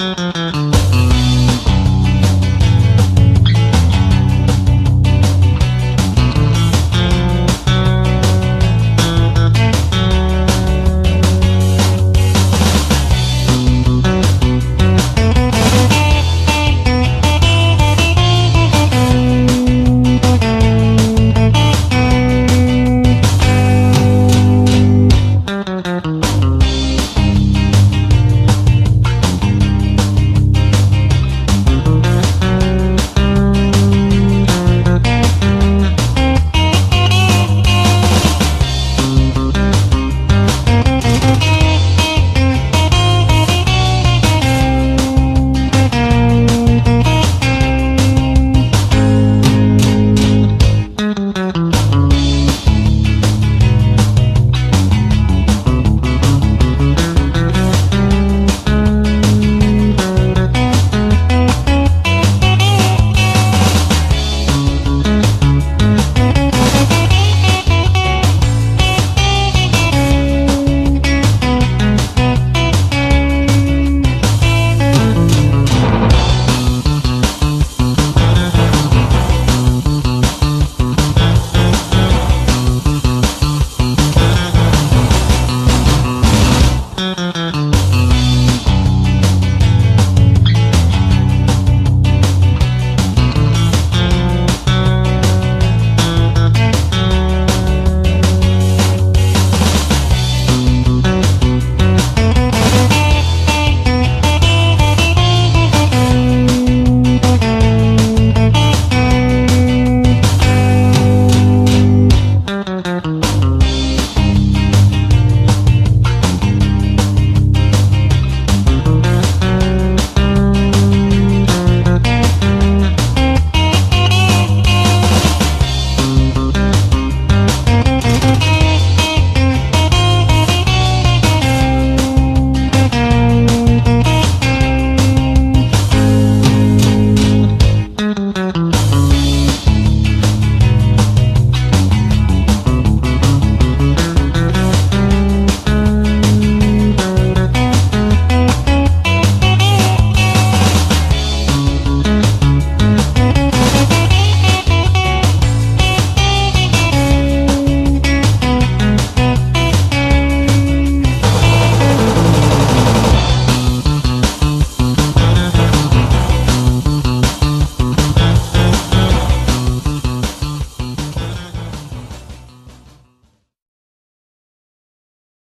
Música